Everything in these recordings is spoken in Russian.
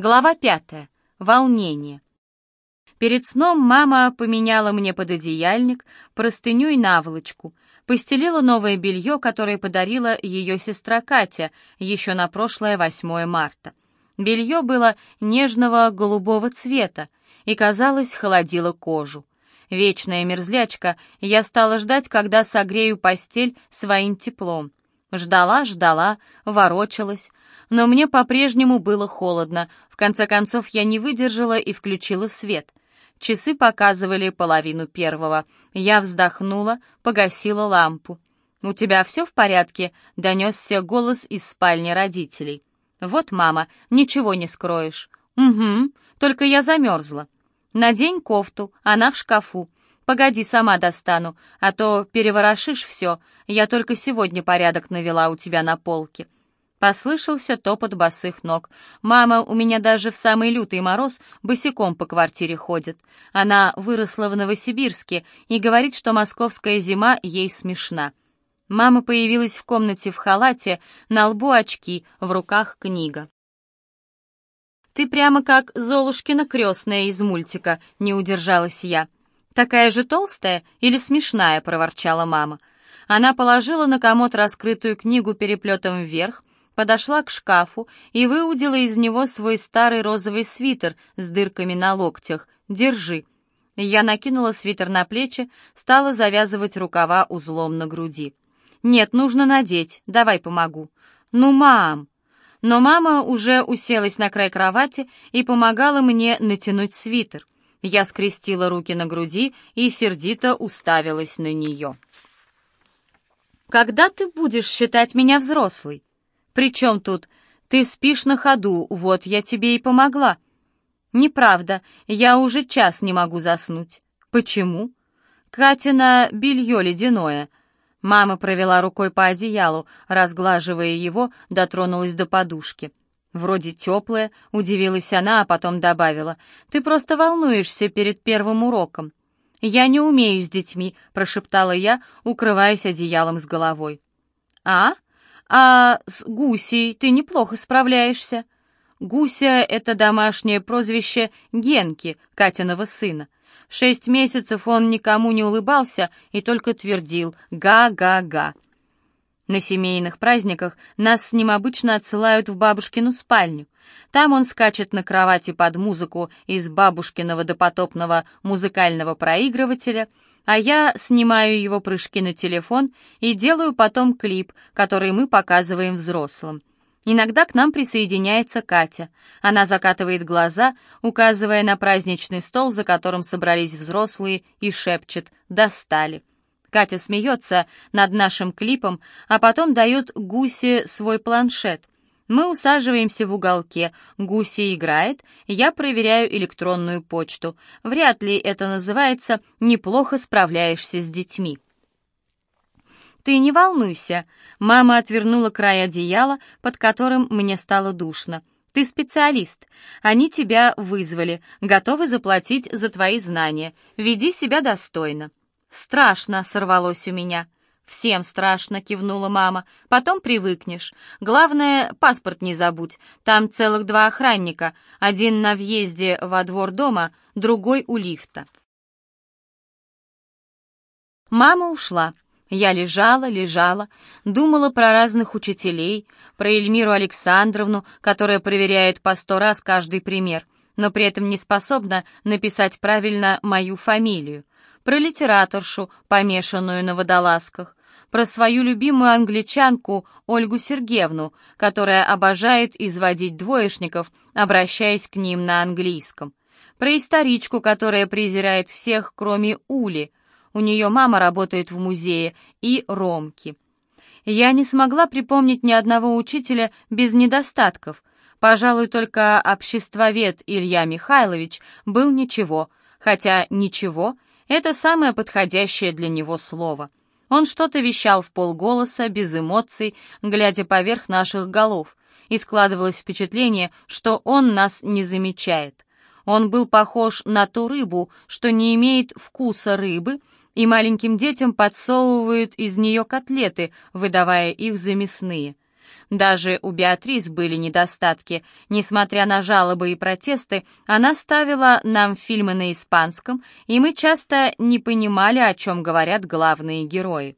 Глава пятая. Волнение. Перед сном мама поменяла мне пододеяльник, простыню и наволочку, постелила новое белье, которое подарила ее сестра Катя еще на прошлое 8 марта. Белье было нежного голубого цвета и, казалось, холодило кожу. Вечная мерзлячка, я стала ждать, когда согрею постель своим теплом. Ждала, ждала, ворочалась, но мне по-прежнему было холодно. В конце концов, я не выдержала и включила свет. Часы показывали половину первого. Я вздохнула, погасила лампу. «У тебя все в порядке?» — донесся голос из спальни родителей. «Вот, мама, ничего не скроешь». «Угу, только я замерзла». «Надень кофту, она в шкафу. Погоди, сама достану, а то переворошишь все. Я только сегодня порядок навела у тебя на полке». Послышался топот босых ног. Мама у меня даже в самый лютый мороз босиком по квартире ходит. Она выросла в Новосибирске и говорит, что московская зима ей смешна. Мама появилась в комнате в халате, на лбу очки, в руках книга. «Ты прямо как Золушкина крестная из мультика», — не удержалась я. «Такая же толстая или смешная?» — проворчала мама. Она положила на комод раскрытую книгу переплетом вверх, подошла к шкафу и выудила из него свой старый розовый свитер с дырками на локтях. «Держи». Я накинула свитер на плечи, стала завязывать рукава узлом на груди. «Нет, нужно надеть. Давай помогу». «Ну, мам!» Но мама уже уселась на край кровати и помогала мне натянуть свитер. Я скрестила руки на груди и сердито уставилась на нее. «Когда ты будешь считать меня взрослой?» «При чем тут? Ты спишь на ходу, вот я тебе и помогла». «Неправда, я уже час не могу заснуть». «Почему?» «Катина белье ледяное». Мама провела рукой по одеялу, разглаживая его, дотронулась до подушки. «Вроде теплое», — удивилась она, а потом добавила. «Ты просто волнуешься перед первым уроком». «Я не умею с детьми», — прошептала я, укрываясь одеялом с головой. «А?» «А с Гусей ты неплохо справляешься». Гуся — это домашнее прозвище Генки, Катиного сына. Шесть месяцев он никому не улыбался и только твердил «га-га-га». На семейных праздниках нас с ним обычно отсылают в бабушкину спальню. Там он скачет на кровати под музыку из бабушкиного допотопного музыкального проигрывателя — а я снимаю его прыжки на телефон и делаю потом клип, который мы показываем взрослым. Иногда к нам присоединяется Катя. Она закатывает глаза, указывая на праздничный стол, за которым собрались взрослые, и шепчет «Достали». Катя смеется над нашим клипом, а потом дает Гусе свой планшет — мы усаживаемся в уголке, Гуси играет, я проверяю электронную почту. Вряд ли это называется «неплохо справляешься с детьми». «Ты не волнуйся», — мама отвернула край одеяла, под которым мне стало душно. «Ты специалист. Они тебя вызвали, готовы заплатить за твои знания. Веди себя достойно». «Страшно», — сорвалось у меня. «Всем страшно», — кивнула мама. «Потом привыкнешь. Главное, паспорт не забудь. Там целых два охранника. Один на въезде во двор дома, другой у лифта». Мама ушла. Я лежала, лежала, думала про разных учителей, про Эльмиру Александровну, которая проверяет по сто раз каждый пример, но при этом не способна написать правильно мою фамилию, про литераторшу, помешанную на водолазках, про свою любимую англичанку Ольгу Сергеевну, которая обожает изводить двоечников, обращаясь к ним на английском. Про историчку, которая презирает всех, кроме Ули. У нее мама работает в музее, и Ромки. Я не смогла припомнить ни одного учителя без недостатков. Пожалуй, только обществовед Илья Михайлович был ничего, хотя «ничего» — это самое подходящее для него слово — он что-то вещал в полголоса, без эмоций, глядя поверх наших голов, и складывалось впечатление, что он нас не замечает. Он был похож на ту рыбу, что не имеет вкуса рыбы, и маленьким детям подсовывают из нее котлеты, выдавая их за мясные. Даже у Беатрис были недостатки. Несмотря на жалобы и протесты, она ставила нам фильмы на испанском, и мы часто не понимали, о чем говорят главные герои.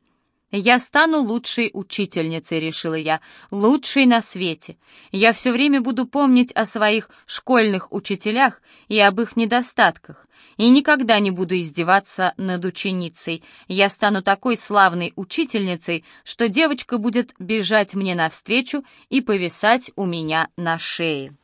«Я стану лучшей учительницей», — решила я, — «лучшей на свете. Я все время буду помнить о своих школьных учителях и об их недостатках, и никогда не буду издеваться над ученицей. Я стану такой славной учительницей, что девочка будет бежать мне навстречу и повисать у меня на шее».